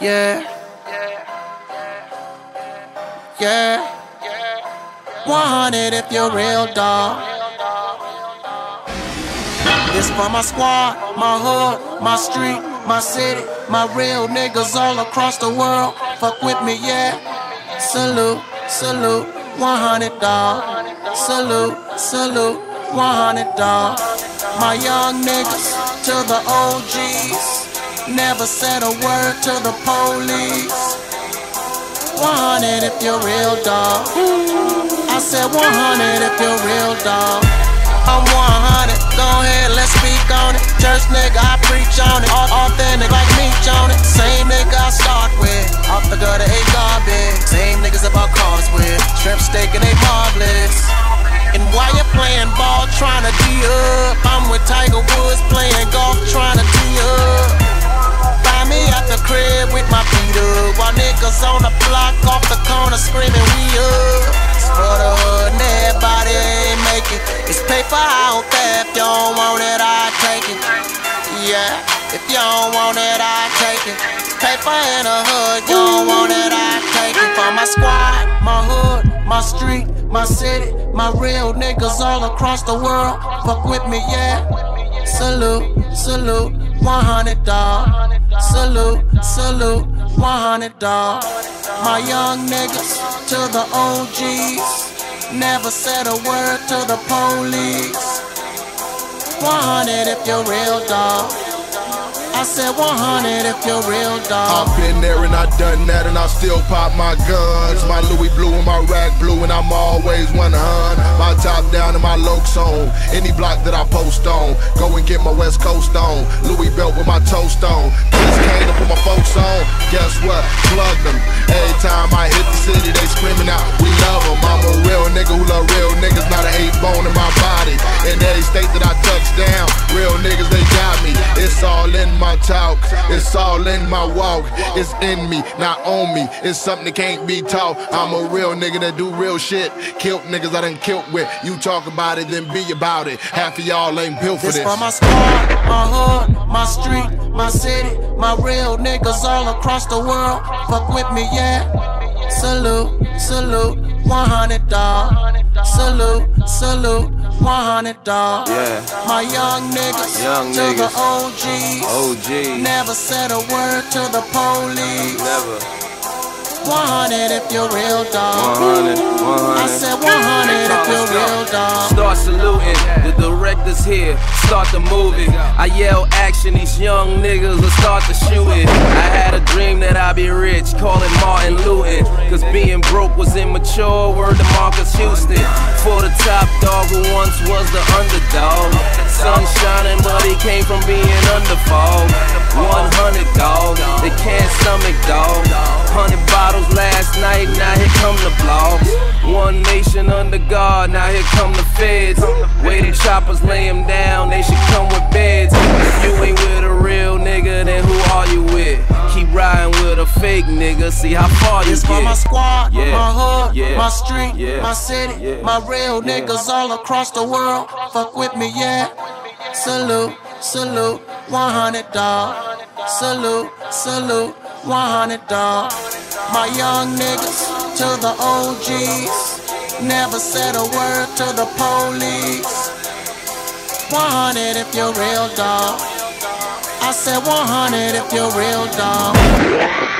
Yeah. Yeah. 100 if you're real dog. This for my squad, my hood, my street, my city, my real niggas all across the world. Fuck with me, yeah. Salute, salute, 100 dog. Salute, salute, 100 dog. My young niggas to the OGs. Never said a word to the police. 100 if you're real dog. I said 100 if you're real dog. I'm 100, go ahead, let's speak on it. Church nigga, I preach on it. Authentic like me on it. Same nigga I start with. Off the gutter, ain't garbage. Same niggas about cars with. Shrimp steak and they marvelous. And why you playing ball trying to D up? I'm with Tiger Woods playing golf trying to tee up. Niggas on the block off the corner screaming we up. It's for the hood and everybody ain't making. It's paper out there. If you don't want it, I take it. Yeah, if you don't want it, I take it. Paper in the hood, you don't want it, I take it. For my squad, my hood, my street, my city, my real niggas all across the world. Fuck with me, yeah. Salute, salute, 100 dog. Salute, salute, 100 dog. My young niggas to the OGs. Never said a word to the police. 100 if you're real dog. I said 100 if you're real dog. I've been there and I done that and I still pop my guns. My Louis blue and my rack blue and I'm always 100. My top down and my lokes on. Any block that I post on. Go and get my West Coast on. Louis belt with my toast on. Just came to put my folks. Guess what? Plug them. Every time I hit the city, they screaming out, we love them. I'm a real nigga who love real niggas, not an eight bone in my body. In every state that I it's all in my walk. It's in me, not on me. It's something that can't be taught. I'm a real nigga that do real shit. Killed niggas I done killed with. You talk about it, then be about it. Half of y'all ain't built for This this. for my squad, my hood, my street, my city, my real niggas all across the world. Fuck with me, yeah. Salute, salute, 100 dog. Salute, salute, 100 dog. Yeah. My young niggas Young to the niggas. OGs. OG. Never said a word to the police. Never. 100 if you're real dog. 100, 100. I said 100 if you're real dog. Start saluting, the director's here, start the movie. I yell action, these young niggas will start to shoot it. I had a dream that I'd be rich, call it Martin Luther. Cause being broke was immature, word to Marques Houston. For the top dog who once was the underdog. Sun shining, but he came from being underfall. 100 dog, they can't stomach dog. 100 bottles last night, now here come the blogs. One nation under God, now here come the feds. Choppers lay 'em down, they should come with beds. If you ain't with a real nigga, then who are you with? Keep riding with a fake nigga, see how far you This for my squad, Yeah, my hood, yeah, my street, yeah, my city, my real niggas all across the world. Fuck with me, yeah. Salute, salute, 100 dog. Salute, salute, 100 dog. My young niggas to the OGs. Never said a word to the police. 100 if you're real dog. I said 100 if you're real dog.